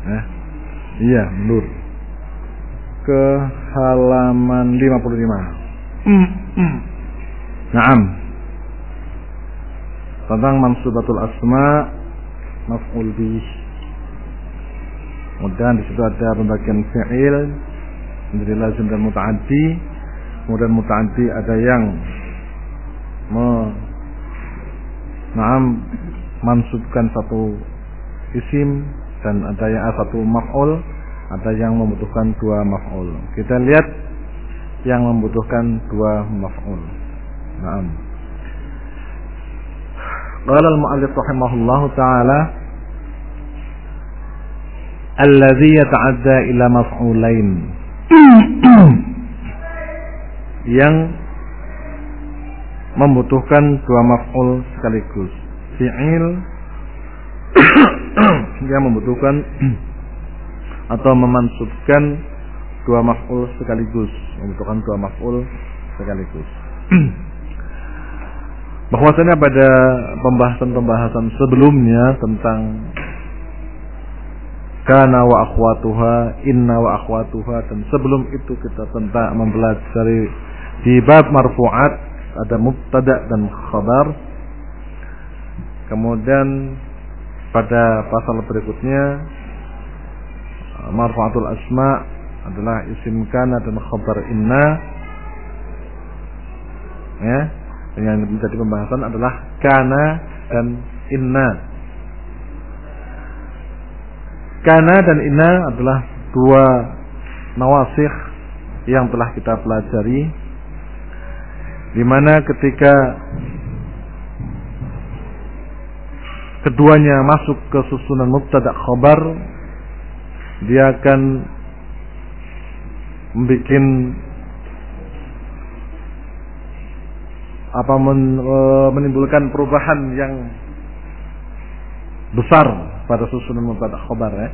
Eh, iya, mundur. Ke halaman 55. Naam. Tentang mansubatul asma maf'ul bih. Kemudian di situ ada pembagian fi'il menjadi lazim dan muta'addi. Kemudian muta'addi ada yang me Naam mansubkan satu isim dan ada yang satu maf'ul, ada yang membutuhkan dua maf'ul. Kita lihat yang membutuhkan dua maf'ul. Naam. Qala al-mu'allif rahimahullahu taala alladhi yata'adda ila maf'ulain. yang membutuhkan dua maf'ul sekaligus. Fi'il yang membutuhkan atau memansubkan dua maf'ul sekaligus, membutuhkan dua maf'ul sekaligus. Bahwasanya pada pembahasan-pembahasan sebelumnya tentang kana wa akhwatuha, inna wa akhwatuha dan sebelum itu kita tentang mempelajari di bab marfu'at ada mubtada dan khabar. Kemudian pada pasal berikutnya marfaatul asma adalah isim kana dan khabar inna. Ya yang menjadi pembahasan adalah kana dan inna. Kana dan inna adalah dua nawasikh yang telah kita pelajari di mana ketika keduanya masuk ke susunan mubtada khabar dia akan membuat apa men, e, menimbulkan perubahan yang besar pada susunan mubtada khabar ya.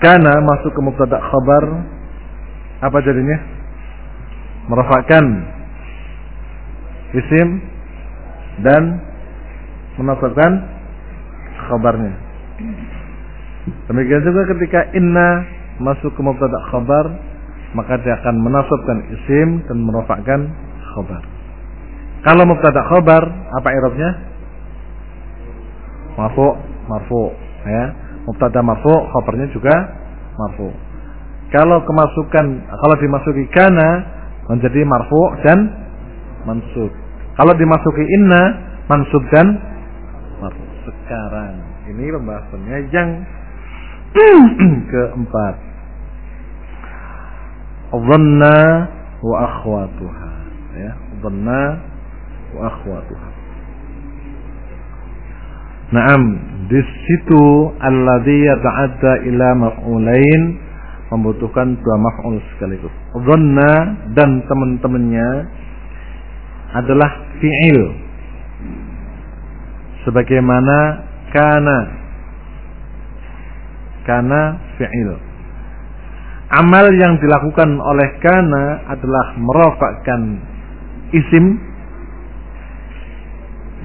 Karena masuk ke mubtada khabar apa jadinya? Merafakan isim dan menafsirkan khabarnya. Demikian juga ketika inna masuk ke mubtada khabar, maka dia akan menasabkan isim dan merofakkan khabar. Kalau mubtada khabar, apa i'rabnya? Marfu, marfu, ya. Mubtada marfu, khabarnya juga marfu. Kalau kemasukan, kalau dimasuki kana menjadi marfu dan mansub. Kalau dimasuki inna, mansub dan sekarang. Ini pembahasannya yang keempat. Dhanna wa akhwatuha. Ya, dhanna wa akhwatuha. Naam, di situ alladhi yata'adda ila maf'ulain membutuhkan dua maf'ul sekaligus. Dhanna dan teman-temannya adalah fi'il sebagaimana kana. Kana fi'il. Amal yang dilakukan oleh kana adalah merofakkan isim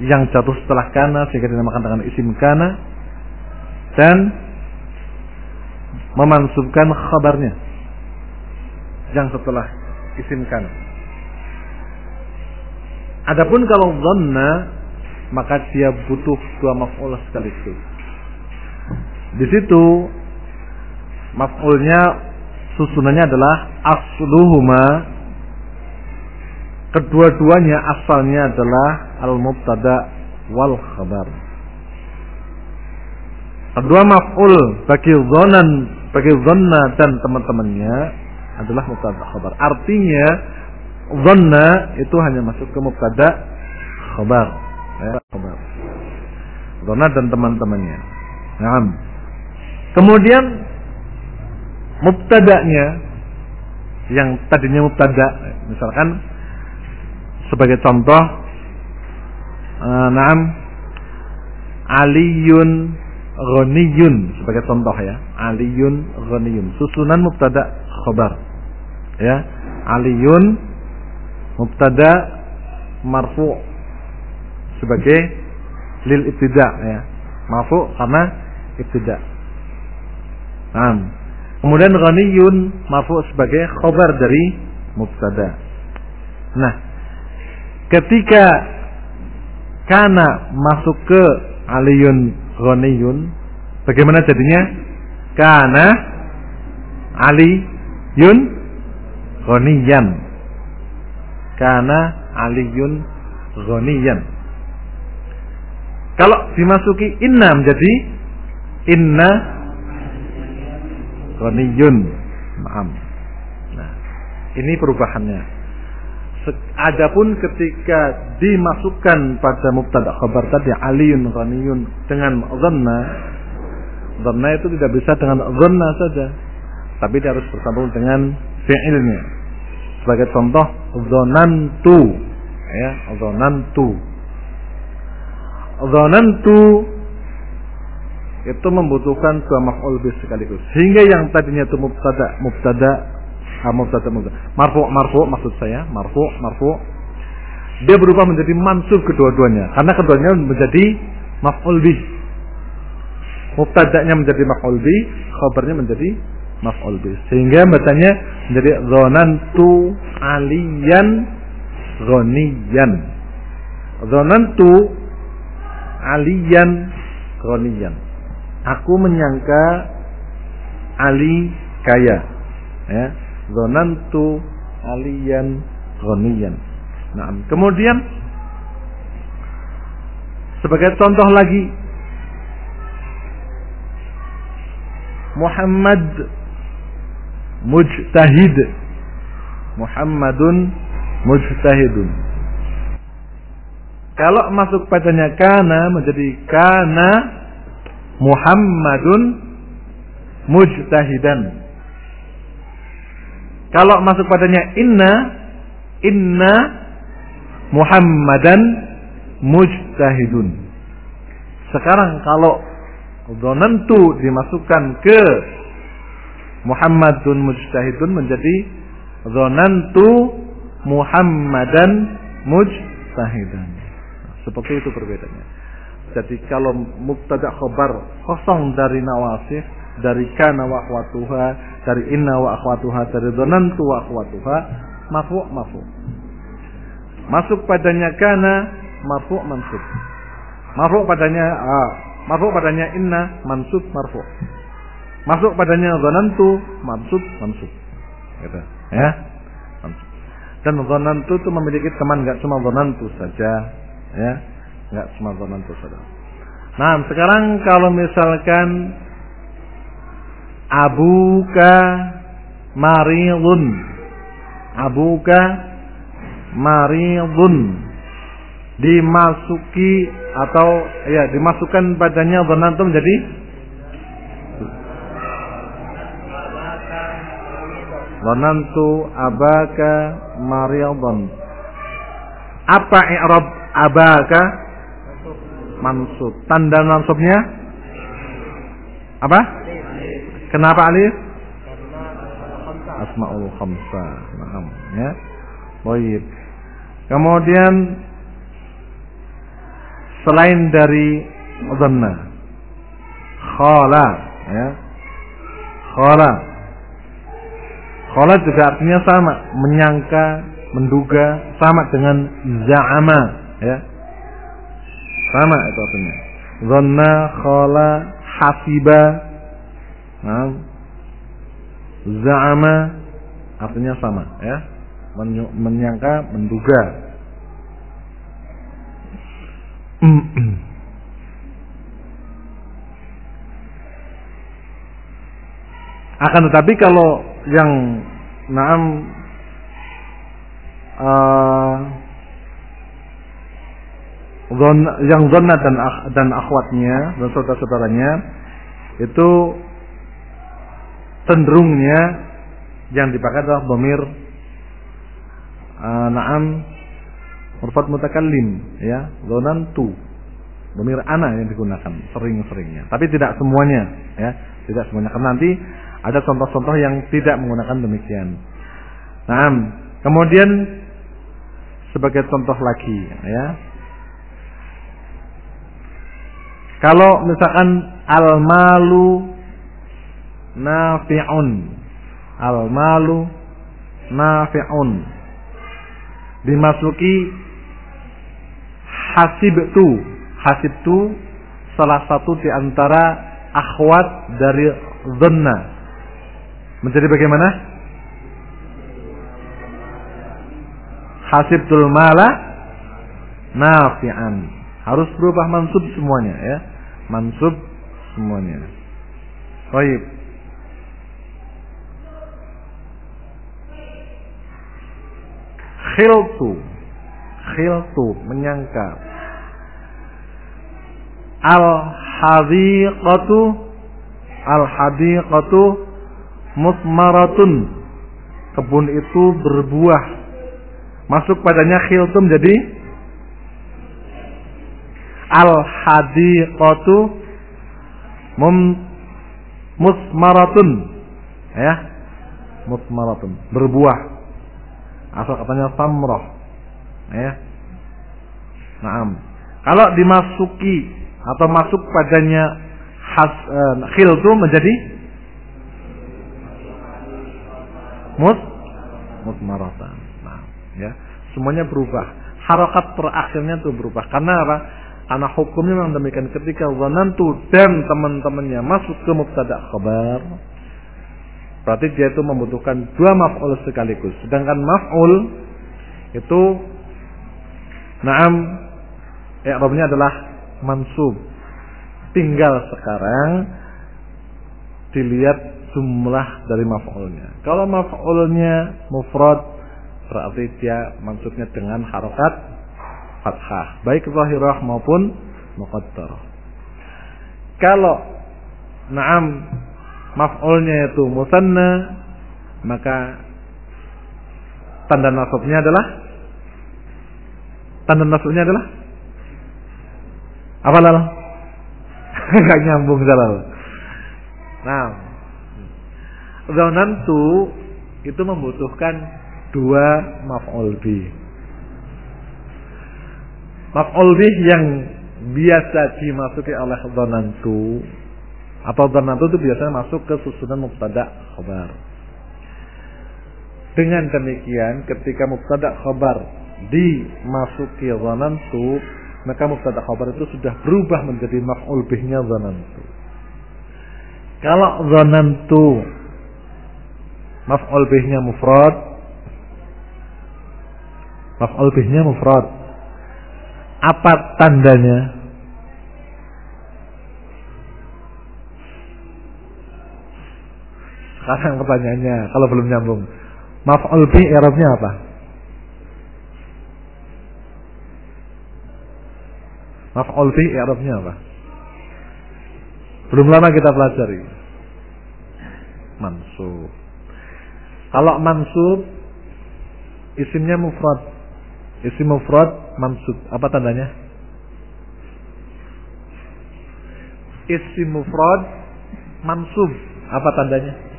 yang jatuh setelah kana sehingga dinamakan dengan isim kana dan memansubkan khabarnya yang setelah isim kana. Adapun kalau dhanna maka dia butuh dua maf'ul sekaligus. Di situ maf'ulnya susunannya adalah asluhuma kedua-duanya asalnya adalah al-mubtada wal khabar. Kedua maf'ul bagi zonan bagi zonna dan teman-temannya adalah mubtada khabar. Artinya zonna itu hanya masuk ke mubtada khabar ya, Dona dan teman-temannya. Naam. Kemudian mubtada'nya yang tadinya mubtada misalkan sebagai contoh uh, naam aliyun ghaniyun sebagai contoh ya aliyun ghaniyun susunan mubtada khabar ya aliyun mubtada marfu sebagai lil ibtida ya. Marfu karena ibtida. Nah kemudian ghaniyun marfu sebagai khabar dari mubtada. Nah ketika kana masuk ke aliyun ghaniyun bagaimana jadinya? Kana aliyun ghaniyan. Kana aliyun ghaniyan kalau dimasuki inna menjadi inna ghaniyun. Maaf nah ini perubahannya. Adapun ketika dimasukkan pada mubtada khabar tadi aliyun ghaniyun dengan dhanna dhanna itu tidak bisa dengan dhanna saja. Tapi dia harus bersambung dengan fi'ilnya. Sebagai contoh dhanantu. Ya dhanantu dhanantu itu membutuhkan dua maf'ul bih sekaligus sehingga yang tadinya itu mubtada mubtada mubtada mubtada. Marfu marfu maksud saya, marfu marfu. Dia berubah menjadi mansub kedua-duanya karena keduanya menjadi maf'ul bih. Mubtada'nya menjadi maf'ul bih, khabarnya menjadi maf'ul bih. Sehingga bacanya menjadi dzanantu aliyan ghaniyan. Dzanantu aliyan ghaniyan. Aku menyangka Ali kaya. Ya. Zonantu aliyan ghaniyan. Nah, kemudian sebagai contoh lagi Muhammad mujtahid Muhammadun mujtahidun kalau masuk padanya kana menjadi kana Muhammadun mujtahidan kalau masuk padanya inna, inna Muhammadan mujtahidun. Sekarang kalau donantu dimasukkan ke Muhammadun mujtahidun menjadi donantu Muhammadan mujtahidan. Seperti itu perbedaannya. Jadi kalau mubtada khobar kosong dari nawasif dari kana wa akhwatuha, dari inna wa akhwatuha, dari dhanantu wa akhwatuha, mafu mafu. Masuk padanya kana, mafu mansub. Mafu padanya ah, mafu padanya inna, mansub marfu. Masuk padanya dhanantu, mansub mansub. Gitu. Ya. Dan dhanantu itu memiliki teman enggak cuma dhanantu saja, ya. Enggak cuma dhanantu saja. Nah, sekarang kalau misalkan abuka maridun abuka maridun dimasuki atau ya dimasukkan padanya dhanantum menjadi dhanantu abaka maridun apa i'rab abaka mansub tanda mansubnya apa Kenapa alif? Asmaul khamsa. Naam, ya. Baik. Kemudian selain dari dhanna khala ya. Khala. Khala juga artinya sama, menyangka, menduga, sama dengan za'ama ya. Sama itu artinya. Dhanna, khala, hasiba, Nah, za'ama artinya sama ya. Menyangka, menduga. Akan tetapi kalau yang naam uh, yang zona dan dan akhwatnya dan saudara-saudaranya itu cenderungnya yang dipakai adalah domir uh, naam murfat mutakallim ya tu domir ana yang digunakan sering-seringnya. Tapi tidak semuanya ya tidak semuanya. Karena nanti ada contoh-contoh yang tidak menggunakan demikian. Nah kemudian sebagai contoh lagi ya kalau misalkan al malu nafi'un. Al malu nafi'un. Dimasuki hasib tu hasib tu salah satu di antara akhwat dari dhanna. Menjadi bagaimana? Hasibtul mala nafi'an. Harus berubah mansub semuanya ya mansub semuanya. Baik khiltu. Khiltu menyangka. Al hadiqatu al hadiqatu musmaratun kebun itu berbuah. Masuk padanya khiltu menjadi al hadiqatu mum musmaratun ya musmaratun berbuah asal katanya samroh ya Naam. Kalau dimasuki atau masuk padanya has uh, khil itu menjadi mus musmaratan. Nah, ya. Semuanya berubah. Harokat terakhirnya itu berubah. Karena apa? Karena hukumnya memang demikian ketika wanantu dan teman-temannya masuk ke mubtada khabar Berarti dia itu membutuhkan dua maf'ul sekaligus. Sedangkan maf'ul itu naam i'rabnya adalah mansub. Tinggal sekarang dilihat jumlah dari maf'ulnya. Kalau maf'ulnya mufrad berarti dia mansubnya dengan harokat fathah, baik zahirah maupun muqaddar. Kalau naam maf'ulnya itu musanna maka tanda nasabnya adalah tanda nasabnya adalah apa lal? Gak nyambung salah. Nah, tu itu membutuhkan dua maf'ul bi. Maf'ul bi yang biasa dimasuki oleh tu atau dhanatu itu biasanya masuk ke susunan mubtada khabar. Dengan demikian ketika mubtada khabar dimasuki dhanantu maka mubtada khabar itu sudah berubah menjadi maf'ul bihnya dhanantu. Kalau dhanantu maf'ul bihnya mufrad maf'ul bihnya mufrad apa tandanya Sekarang pertanyaannya, kalau belum nyambung. Maf'ul bi i'rabnya apa? Maf'ul bi i'rabnya apa? Belum lama kita pelajari. Mansub. Kalau mansub isimnya mufrad. Isim mufrad mansub. Apa tandanya? Isim mufrad mansub. Apa tandanya?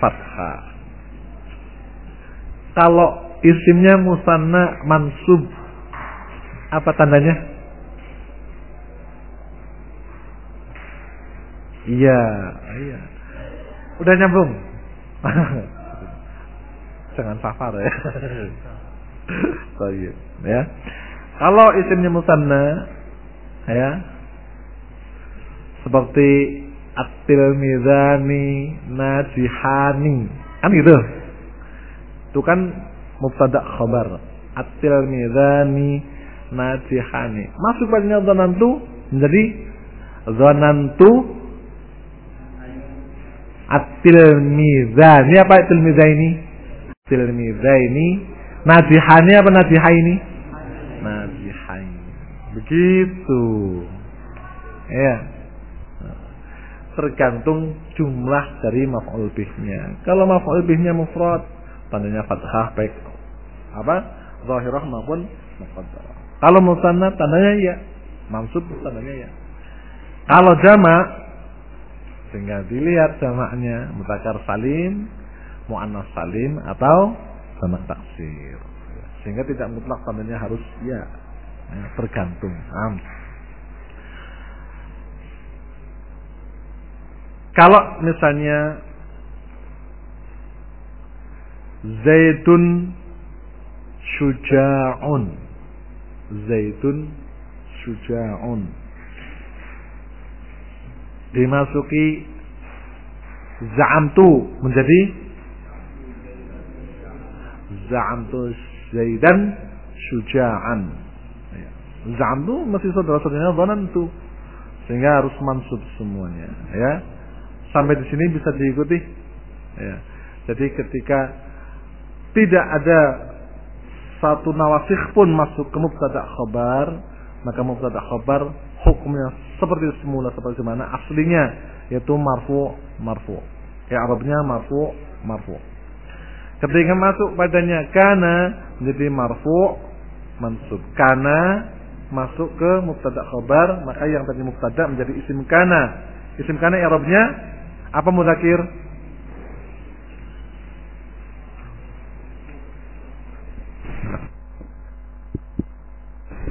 fathah. Kalau isimnya musanna mansub apa tandanya? Iya, iya. Udah nyambung. Jangan safar ya. Baik, ya. Kalau isimnya musanna ya seperti at-tilmizani najihani. Kan gitu. Itu kan mubtada khabar. At-tilmizani najihani. Masuk padanya zanantu menjadi zanantu at-tilmizani. Apa at-tilmizaini? Tilmizaini najihani apa najihaini? Najihaini. Begitu. Ya. tergantung jumlah dari maf'ul bihnya. Kalau maf'ul bihnya mufrad, tandanya fathah baik apa? zahirah maupun muqaddarah. Kalau musanna tandanya ya, mansub tandanya ya. Kalau jamak sehingga dilihat jamaknya mutakar salim, muannas salim atau jamak taksir. Sehingga tidak mutlak tandanya harus ya, ya tergantung. Am. Kalau misalnya Zaitun syuja'un Zaitun syuja'un Dimasuki Za'amtu menjadi Za'amtu Zaidan syuja'an Za'amtu masih saudara-saudaranya Zanantu Sehingga harus mansub semuanya ya Sampai di sini bisa diikuti. Ya. Jadi ketika tidak ada satu nawasih pun masuk ke mubtada khabar, maka mubtada khabar hukumnya seperti semula seperti mana aslinya yaitu marfu marfu. Ya Arabnya marfu marfu. Ketika masuk padanya kana menjadi marfu mansub. Kana masuk ke mubtada khabar, maka yang tadi mubtada menjadi isim kana. Isim kana Arabnya apa mudakir?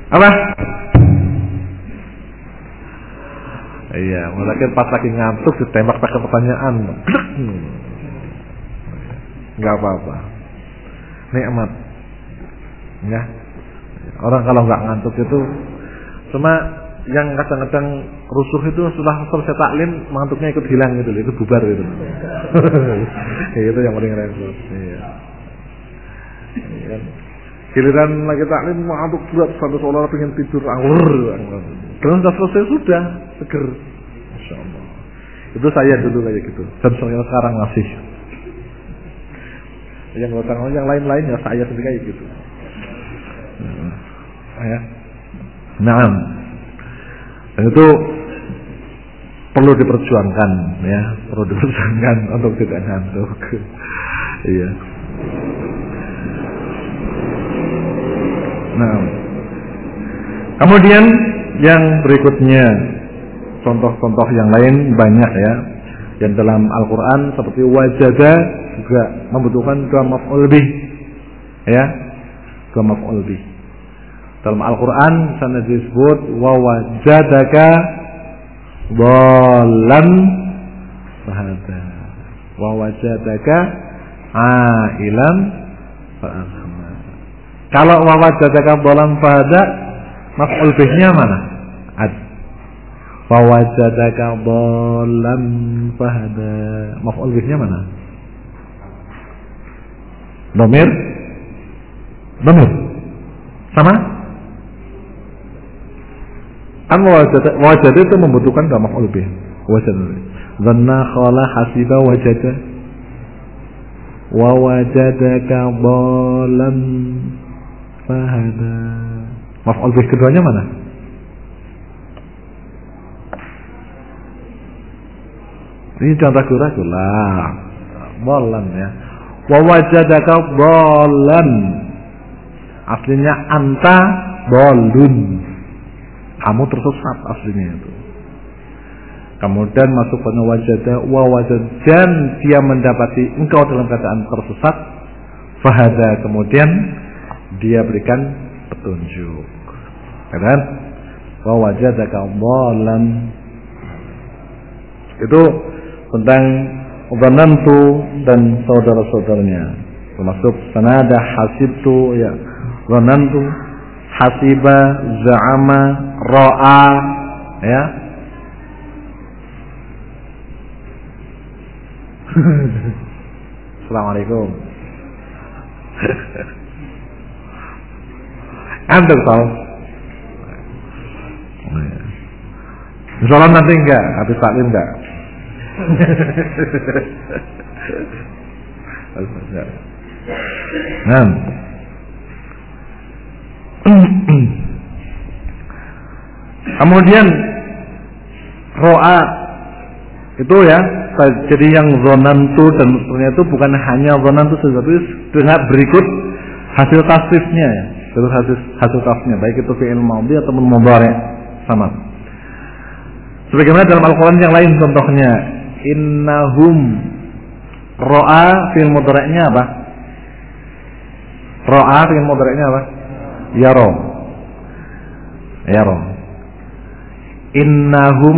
Apa? Iya, mudakir pas lagi ngantuk ditembak pakai pertanyaan. Enggak apa-apa. Nikmat. Ya. Orang kalau nggak ngantuk itu cuma yang kadang-kadang rusuh itu setelah selesai taklim mengantuknya ikut hilang gitu itu bubar gitu ya, itu yang paling repot iya. iya. giliran lagi taklim mengantuk sampai seolah pengen tidur anggur dan sudah selesai sudah seger itu saya dulu kayak gitu dan saya sekarang masih yang orang yang lain-lain ya saya sendiri gitu ya nah itu perlu diperjuangkan ya, perlu diperjuangkan untuk tidak ngantuk. iya. Nah, kemudian yang berikutnya contoh-contoh yang lain banyak ya. Yang dalam Al-Quran seperti wajada juga membutuhkan dua maf'ul bih. Ya, dua maf'ul bih. Dalam Al-Quran sana disebut wawajadaka bolan fahada. Wawajadaka ailan fa'akhma. Kalau wawajadaka bolan fahada, maf'ul bihnya mana? Ad. Wawajadaka bolan fahada. Maf'ul bihnya mana? Domir? Domir? Sama? An wajad itu membutuhkan gak maf'ul bih. Wajad. Dhanna khala hasiba wajada. Wa wajadaka dhalan fahada. Maf'ul bih keduanya mana? Ini contoh ragu lah. Dhalan ya. Wa wajadaka dhalan. Aslinya anta dhalun kamu tersesat aslinya itu. Kemudian masuk pada wajada wa wajad dan dia mendapati engkau dalam keadaan tersesat. Fahada kemudian dia berikan petunjuk. Kan? Wa wajadaka dhalan. Itu tentang Dhanantu dan saudara-saudaranya termasuk sanada hasibtu ya Dhanantu hasiba, za'ama, ro'a, ya. Assalamualaikum. Antum tahu? Sholat nanti enggak, habis taklim enggak? Nah, Kemudian roa Itu ya. Jadi yang zonantu dan seterusnya itu bukan hanya zonantu tapi dengan berikut hasil tasrifnya ya. Terus hasil hasil tasrifnya baik itu fi'il madhi ataupun mudhari sama. Sebagaimana dalam Al-Qur'an yang lain contohnya innahum ro'a fi'il mudhari'nya apa? Ro'a fi'il mudhari'nya apa? Yaro. Yaro. Innahum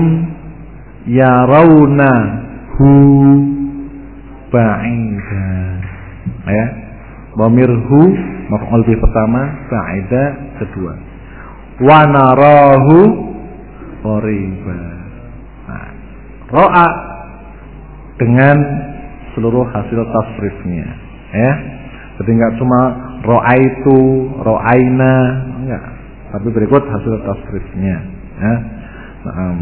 yarawna hu ba'ida ya Bamir hu maf'ul bi pertama ba'ida kedua wa narahu qariba nah, ro'a dengan seluruh hasil tasrifnya ya. Jadi enggak cuma ro'a itu ro'aina enggak. Tapi berikut hasil tasrifnya ya. Nah, um,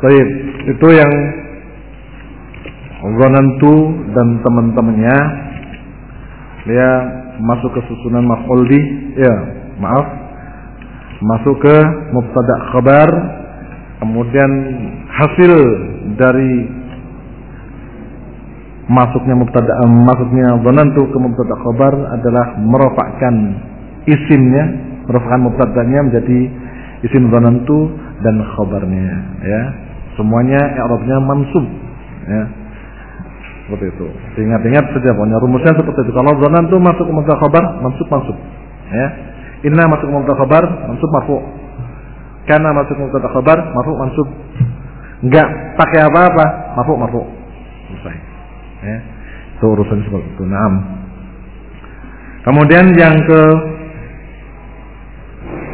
Baik, itu yang Zonantu dan teman-temannya dia masuk ke susunan maf'ul ya maaf masuk ke mubtada khabar kemudian hasil dari masuknya mubtada masuknya zonantu ke mubtada khabar adalah merofakkan isimnya merofakkan mubtadanya menjadi isim zonantu dan khabarnya ya Semuanya i'rabnya mansub. Ya. Seperti itu. Ingat-ingat saja pokoknya rumusnya seperti itu. Kalau zanan itu masuk ke mubtada khabar, mansub mansub. Ya. Inna masuk mubtada khabar, mansub marfu. Kana masuk mubtada khabar, marfu mansub. Enggak pakai apa-apa, marfu marfu. Selesai. Ya. Itu urusan seperti itu. Naam. Kemudian yang ke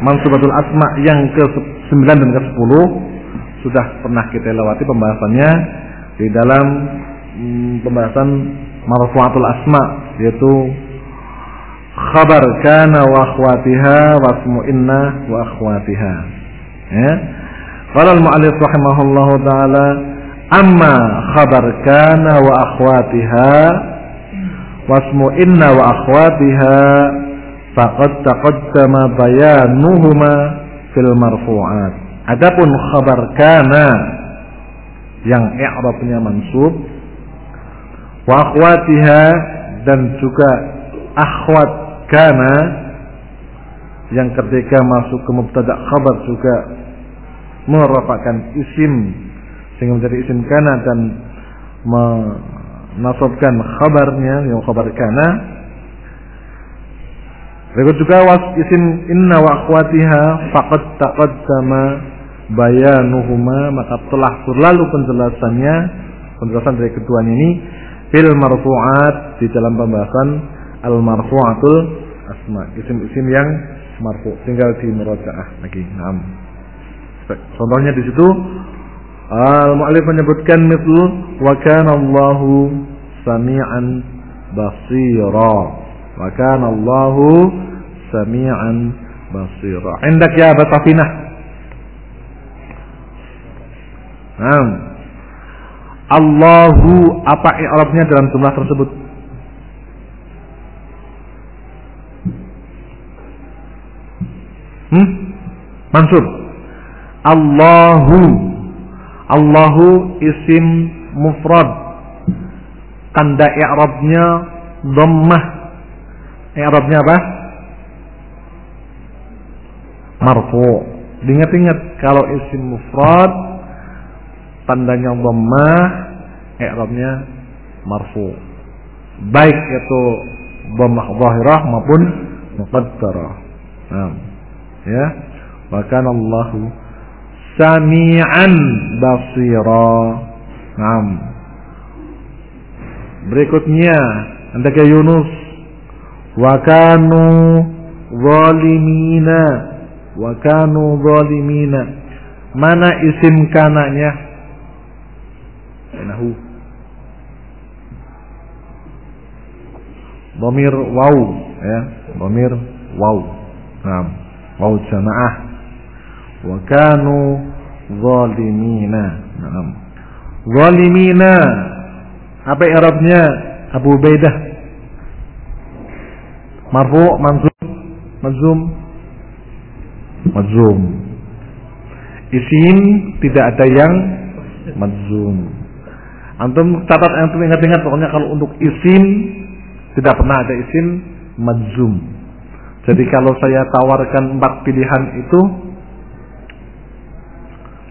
mansubatul asma yang ke 9 dan ke 10 sudah pernah kita lewati pembahasannya di dalam hmm, pembahasan marfu'atul asma yaitu khabar kana wa akhwatiha wa ismu inna wa akhwatiha. Ya. Qala al muallif rahimahullahu taala amma khabar kana wa akhwatiha wa ismu inna wa akhwatiha faqad taqaddama bayanuhuma fil marfu'at. Adapun khabar kana yang i'rabnya mansub wa akhwatiha dan juga akhwat kana yang ketika masuk ke mubtada khabar juga merupakan isim sehingga menjadi isim kana dan menasabkan khabarnya yang khabar kana. Berikut juga was isim inna wa akhwatiha faqad taqaddama bayanuhuma maka telah berlalu penjelasannya penjelasan dari keduanya ini fil marfu'at di dalam pembahasan al marfu'atul asma. Isim-isim yang marfu. Tinggal di murojaah lagi. Enam contohnya di situ al mu'alif menyebutkan mislu wa kana Allahu sami'an basira. Wa kana Allahu sami'an basira. Indak ya batafinah Nah. Allahu apa i'rabnya dalam jumlah tersebut? Hmm? Mansur. Allahu. Allahu isim mufrad. Tanda i'rabnya dhammah. I'rabnya apa? Marfu. Ingat-ingat kalau isim mufrad tandanya dhammah i'rabnya marfu baik itu dhammah zahirah maupun muqaddarah nah ya. Wa kana Allahu sami'an basira. Nah berikutnya anda ke Yunus. Wa kanu zalimina. Wa kanu zalimina. Mana isim kananya? Nahu. Bomir waw. Ya, bomir waw. Nah, waw jamaah. Wa kanu zalimina. Zalimina. Apa i'rabnya? Abu Ubaidah. Marfu, mansub, mazum, mazum. Isim tidak ada yang majzum. Antum catat antum ingat-ingat pokoknya kalau untuk isim tidak pernah ada isim majzum. Jadi kalau saya tawarkan empat pilihan itu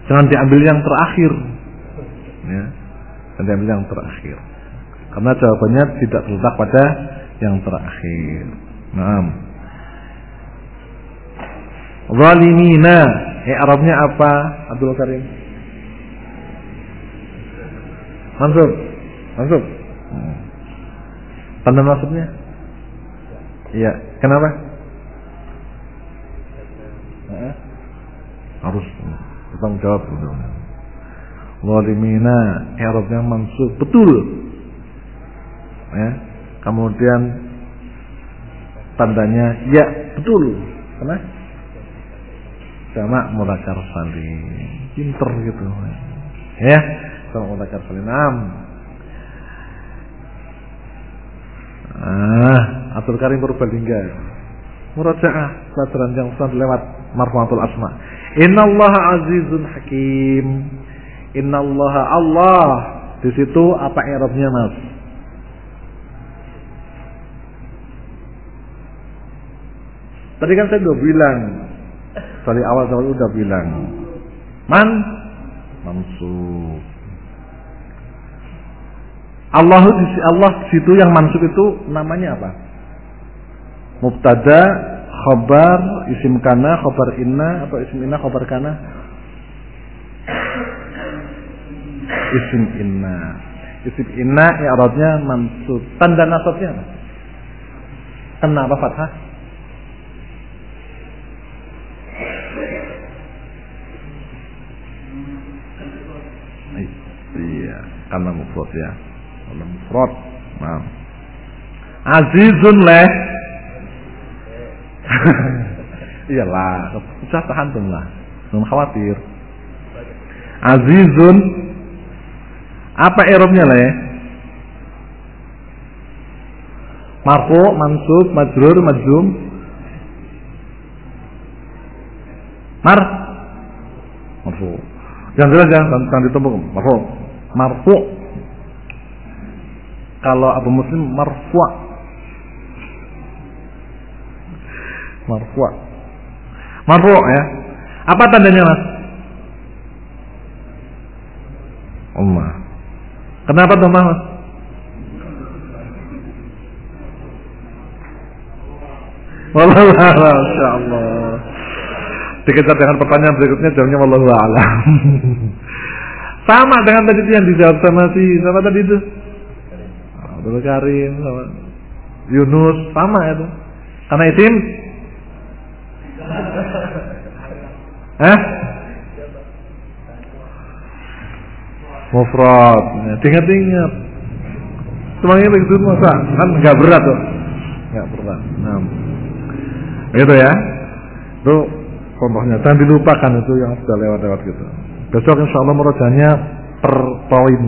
jangan diambil yang terakhir. Ya. Jangan diambil yang terakhir. Karena jawabannya tidak terletak pada yang terakhir. Nah. Zalimina, eh Arabnya apa? Abdul Karim. Mansub. Mansub. Hmm. Tanda maksudnya? Iya. Kenapa? Harus bertanggung jawab. Walimina Arabnya mansub. Betul. Ya. Kemudian tandanya ya betul. Kenapa? Jamak mudzakkar salim. Pinter gitu. Ya sama mudzakkar salim. Ah, Abdul Karim Purbalingga. Murajaah pelajaran yang sudah lewat marfu'atul asma. Innallaha azizun hakim. Innallaha Allah. Di situ apa i'rabnya, Mas? Tadi kan saya udah bilang dari awal-awal udah bilang man mansub Allah Allah situ yang mansub itu namanya apa? Mubtada, khobar, isim kana, khobar inna atau isim inna, khobar kana? Isim inna. Isim inna i'rabnya mansub. Tanda nasabnya apa? Kenapa fathah? Iya, karena mufrad ya mufrad. Nah. Azizun leh. Iyalah, usah tahan tuh lah. Jangan khawatir. Azizun apa erobnya leh? Marfu, mansub, majrur, majzum. Mar marfu. Jangan jelas jangan, jangan ditumpuk. Marfu. Marfu kalau Abu Muslim marfu' marfu' marfu' ya apa tandanya mas Umma kenapa tuh mas Wallahu a'lam. Allah. Dikejar dengan pertanyaan berikutnya jawabnya wallahu a'lam. sama dengan tadi yang dijawab sama si siapa tadi itu? Abdul Karim sama Yunus sama itu. Karena isim Eh? Mufrad. Ingat-ingat. Ini begitu masa kan nggak berat tuh. Nggak berat. Nah. Itu ya. Itu contohnya. Jangan dilupakan itu yang sudah lewat-lewat gitu. Besok insya Allah merojanya per poin.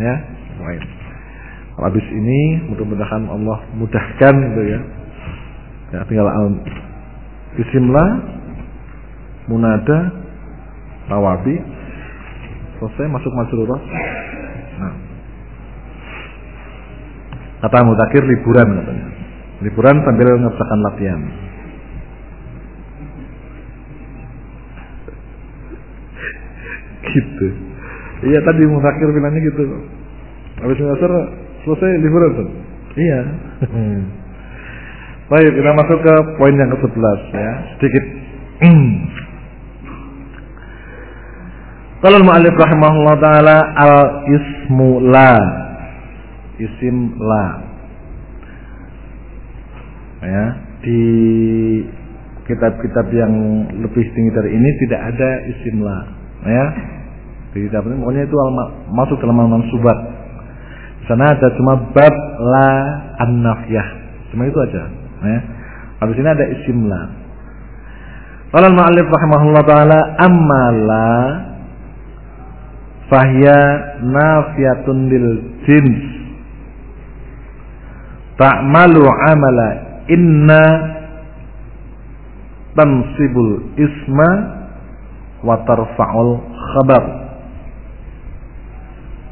Ya, poin habis ini mudah-mudahan Allah mudahkan gitu ya. Ya tinggal al isimlah munada tawabi selesai masuk masrurah. Nah. Kata mutakir liburan katanya. Liburan sambil mengerjakan latihan. gitu. Iya tadi mutakir bilangnya gitu. Habis ngasar Selesai liburan tuh. Iya. Baik, kita masuk ke poin yang ke-11 ya. Sedikit. Kalau mu'alif rahimahullah taala al ismu la. Isim la. Ya, di kitab-kitab yang lebih tinggi dari ini tidak ada isim la, ya. Di kitab ini pokoknya itu masuk dalam mansubat sana ada cuma bab la an-nafyah. Cuma itu aja. Ya. Habis ini ada isim la. Qala al-mu'allif rahimahullah taala amma la fahya nafiyatun lil jins ta'malu amala inna tansibul isma wa tarfa'ul khabar.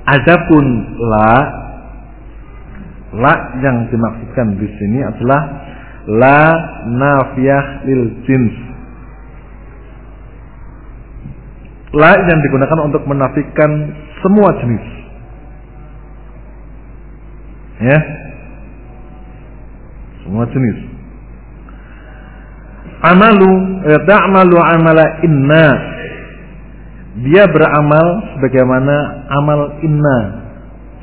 Adapun la la yang dimaksudkan di sini adalah la nafiyah lil jins. La yang digunakan untuk menafikan semua jenis. Ya. Semua jenis. Amalu eh, ta'malu amala inna. Dia beramal sebagaimana amal inna.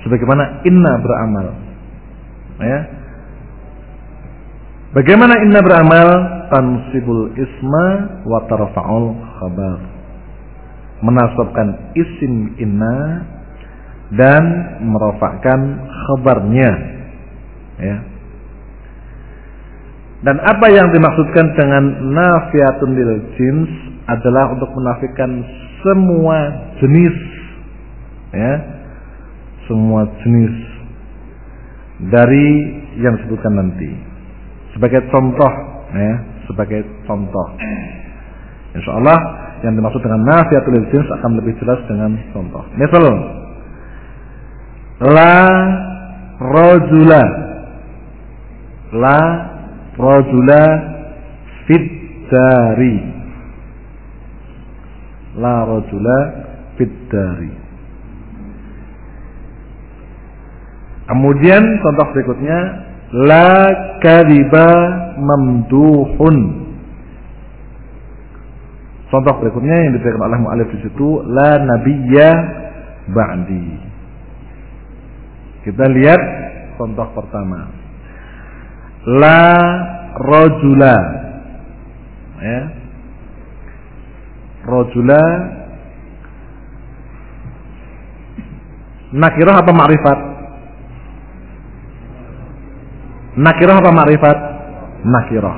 Sebagaimana inna beramal. Ya. Bagaimana inna beramal? Tansibul isma wa tarfa'ul khabar. Menasabkan isim inna dan merofakkan khabarnya. Ya. Dan apa yang dimaksudkan dengan nafiatun lil jins adalah untuk menafikan semua jenis ya. Semua jenis dari yang disebutkan nanti. Sebagai contoh ya, sebagai contoh. Insya Allah yang dimaksud dengan nafiatul lil jins akan lebih jelas dengan contoh. Misal la rojula la rojula fit dari la rojula fit dari kemudian contoh berikutnya la kadiba mamduhun contoh berikutnya yang diberikan oleh mu'alif di situ la nabiyya ba'di kita lihat contoh pertama. La rojula. Ya. Rojula Nakirah apa makrifat? Nakirah apa makrifat? Nakirah.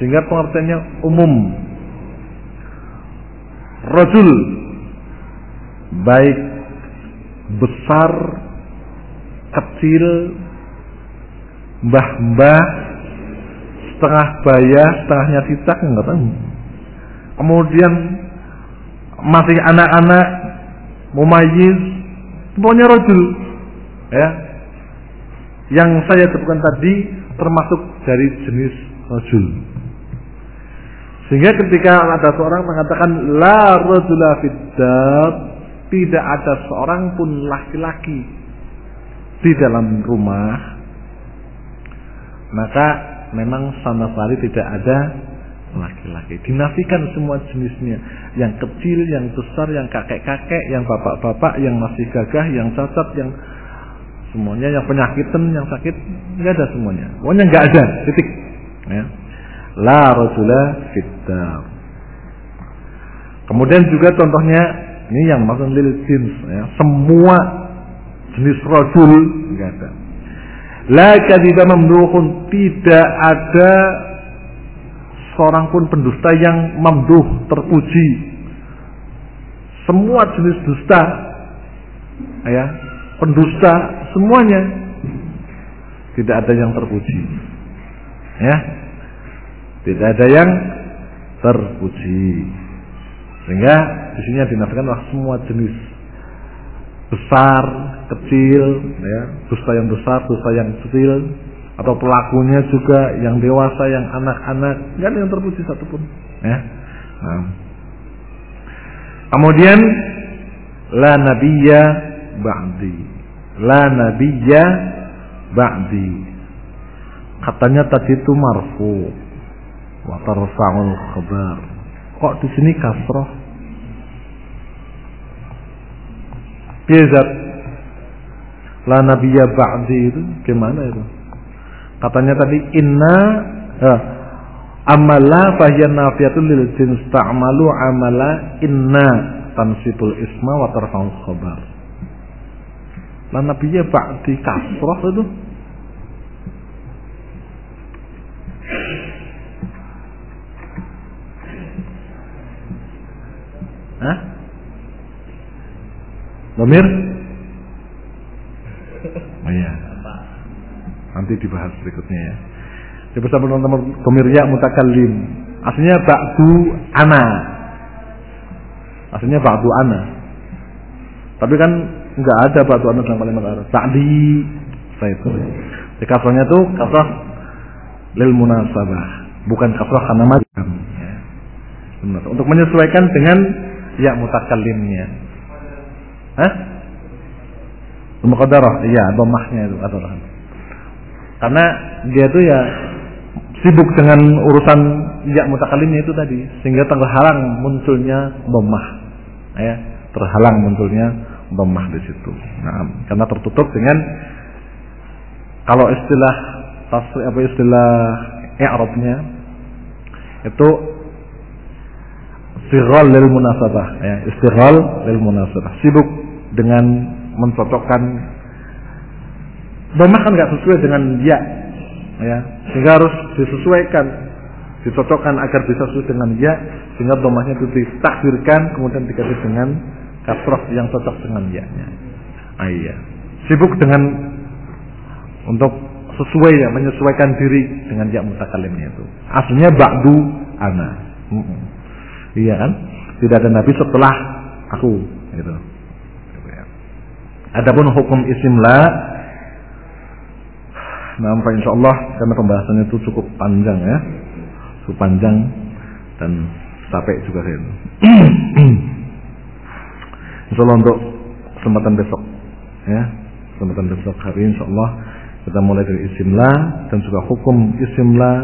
Sehingga pengertiannya umum. Rojul baik besar kecil, mbah-mbah, setengah bayar, setengahnya cicak, enggak tahu. Kemudian masih anak-anak, mumayyiz, pokoknya rojul. Ya. Yang saya sebutkan tadi termasuk dari jenis rojul. Sehingga ketika ada seorang mengatakan la fiddar, tidak ada seorang pun laki-laki di dalam rumah. Maka memang sama sekali tidak ada laki-laki. Dinafikan semua jenisnya. Yang kecil yang besar yang kakek-kakek yang bapak-bapak yang masih gagah yang cacat yang semuanya yang penyakitan yang sakit. Nggak ada semuanya. Pokoknya nggak ada. Titik. Ya. La rajula fitar kemudian juga contohnya ini yang maksud lil jins ya. semua jenis rojul enggak ada. La kadiba mamduhun tidak ada seorang pun pendusta yang mamduh terpuji. Semua jenis dusta ya, pendusta semuanya tidak ada yang terpuji. Ya. Tidak ada yang terpuji. Sehingga di sini dinafikan semua jenis besar, kecil, ya, dosa yang besar, dosa yang kecil, atau pelakunya juga yang dewasa, yang anak-anak, nggak ada yang terpuji satupun. Ya. Nah. Kemudian la nabiyya ba'di. La nabiyya ba'di. Katanya tadi itu marfu wa tarfa'ul khabar. Kok di sini kasroh? Biazat La nabiyya ba'di itu gimana itu? Katanya tadi inna eh, amala fahiya nafiyatul lil jins ta'malu amala inna tansibul isma wa tarfa'ul khabar. La nabiyya ba'di kasrah itu. Hah? Domir? Oh iya. Nanti dibahas berikutnya ya. Jadi bersama teman-teman pemirya mutakallim. Aslinya ba'du ana. Aslinya ba'du ana. Tapi kan nggak ada ba'du ana dalam kalimat Arab. Saya itu. Di kasrahnya tuh kasrah lil munasabah, bukan kasrah karena macam. Ya. Untuk menyesuaikan dengan ya mutakallimnya. Hah? Muqaddarah, iya, dhammahnya itu atau Karena dia tuh ya sibuk dengan urusan ya mutakalimnya itu tadi sehingga terhalang munculnya dhammah. Ya, terhalang munculnya dhammah di situ. Nah, karena tertutup dengan kalau istilah apa istilah i'rabnya itu istighal lil munasabah. Ya istighal lil munasabah. Sibuk dengan mencocokkan. Domah kan nggak sesuai dengan ya. Ya sehingga harus disesuaikan. Dicocokkan agar bisa sesuai dengan ya sehingga domahnya itu ditakdirkan kemudian dikasih dengan kasroh yang cocok dengan ya-nya ah, iya. sibuk dengan untuk sesuai ya menyesuaikan diri dengan ya mutakalimnya itu. Aslinya ba'du ana. Mm -mm. Iya kan? Tidak ada nabi setelah aku gitu. Adapun hukum isim la insya Allah karena pembahasannya itu cukup panjang ya. Cukup panjang dan capek juga saya. Insya Allah untuk kesempatan besok ya. Kesempatan besok hari insya Allah kita mulai dari isim la dan juga hukum isim la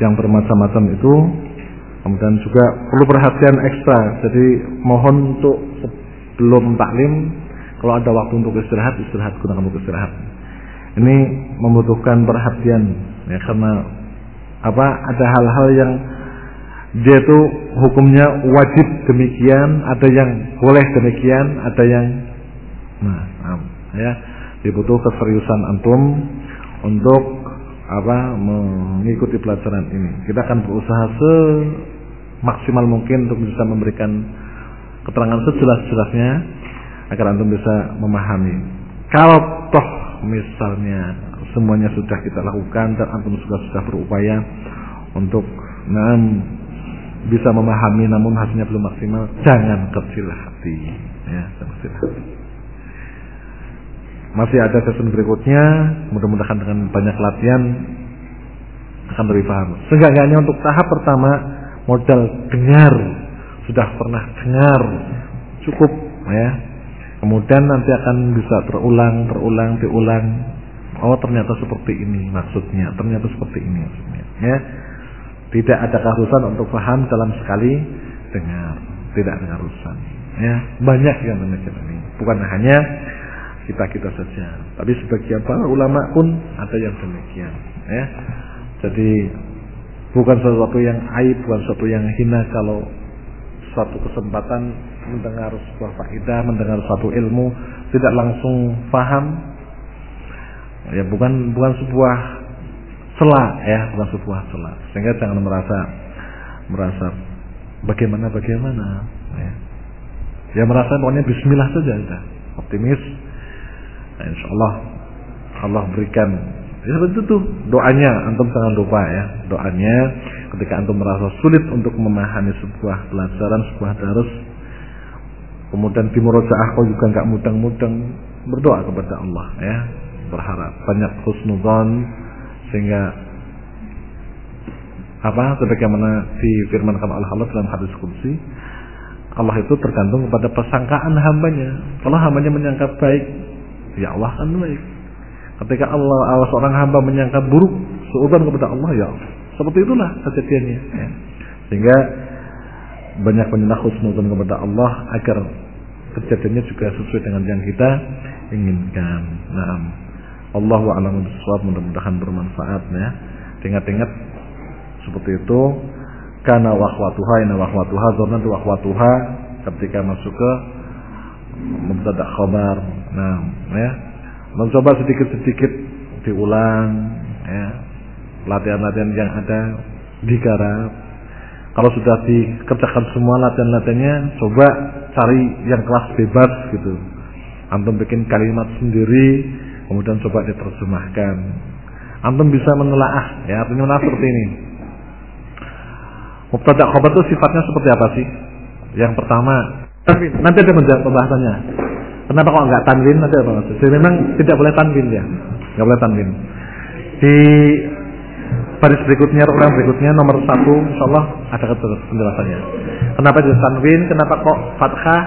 yang bermacam-macam itu kemudian juga perlu perhatian ekstra jadi mohon untuk sebelum taklim kalau ada waktu untuk istirahat, istirahat gunakan untuk istirahat. Ini membutuhkan perhatian ya karena apa? Ada hal-hal yang dia itu hukumnya wajib demikian, ada yang boleh demikian, ada yang nah, ya dibutuh keseriusan antum untuk apa mengikuti pelajaran ini. Kita akan berusaha semaksimal mungkin untuk bisa memberikan keterangan sejelas-jelasnya agar antum bisa memahami. Kalau toh misalnya semuanya sudah kita lakukan dan antum sudah sudah berupaya untuk nah, bisa memahami namun hasilnya belum maksimal, jangan kecil hati, ya, jangan kecil hati. Masih ada sesi berikutnya, mudah-mudahan dengan banyak latihan akan lebih paham. Seenggaknya untuk tahap pertama modal dengar, sudah pernah dengar, cukup ya Kemudian nanti akan bisa terulang, terulang, diulang. Oh ternyata seperti ini maksudnya, ternyata seperti ini maksudnya. Ya, tidak ada keharusan untuk paham dalam sekali dengar, tidak ada keharusan. Ya, banyak yang demikian ini, bukan hanya kita kita saja, tapi sebagian para ulama pun ada yang demikian. Ya, jadi bukan sesuatu yang aib, bukan sesuatu yang hina kalau suatu kesempatan mendengar sebuah faedah, mendengar satu ilmu, tidak langsung paham, ya bukan bukan sebuah celah ya, bukan sebuah celah. Sehingga jangan merasa merasa bagaimana bagaimana. Ya, ya merasa pokoknya Bismillah saja, ya. optimis. Nah, insya Allah Allah berikan Ya itu tuh doanya antum jangan lupa ya doanya ketika antum merasa sulit untuk memahami sebuah pelajaran sebuah darus kemudian di murojaah kau juga nggak mudeng-mudeng berdoa kepada Allah ya berharap banyak husnudzon sehingga apa sebagaimana difirmankan oleh Allah dalam hadis kursi Allah itu tergantung kepada persangkaan hambanya. Kalau hambanya menyangka baik ya Allah akan baik ketika Allah, Allah seorang hamba menyangka buruk seudon kepada Allah ya seperti itulah kejadiannya ya. sehingga banyak banyak husnudzon kepada Allah agar kejadiannya juga sesuai dengan yang kita inginkan. Nah, Allah a'lam bishawab mudah-mudahan bermanfaat ya. Ingat-ingat seperti itu karena wahwatuha ina wahwatuha zona wahwatuha ketika masuk ke mubtada khabar. Nah, ya. Mencoba sedikit-sedikit diulang ya. Latihan-latihan yang ada digarap kalau sudah dikerjakan semua latihan-latihannya, coba cari yang kelas bebas gitu. Antum bikin kalimat sendiri, kemudian coba diterjemahkan. Antum bisa menelaah, ya artinya menelaah seperti ini. Mubtada khabar itu sifatnya seperti apa sih? Yang pertama, nanti ada pembahasannya. Kenapa kok nggak tanwin? Nanti apa? Jadi memang tidak boleh tanwin ya, nggak boleh tanwin. Di baris berikutnya, rukun berikutnya nomor satu, insya Allah ada penjelasannya. Kenapa itu tanwin? Kenapa kok fathah?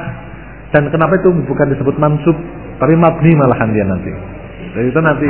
Dan kenapa itu bukan disebut mansub, tapi mabni malahan dia nanti. Jadi itu nanti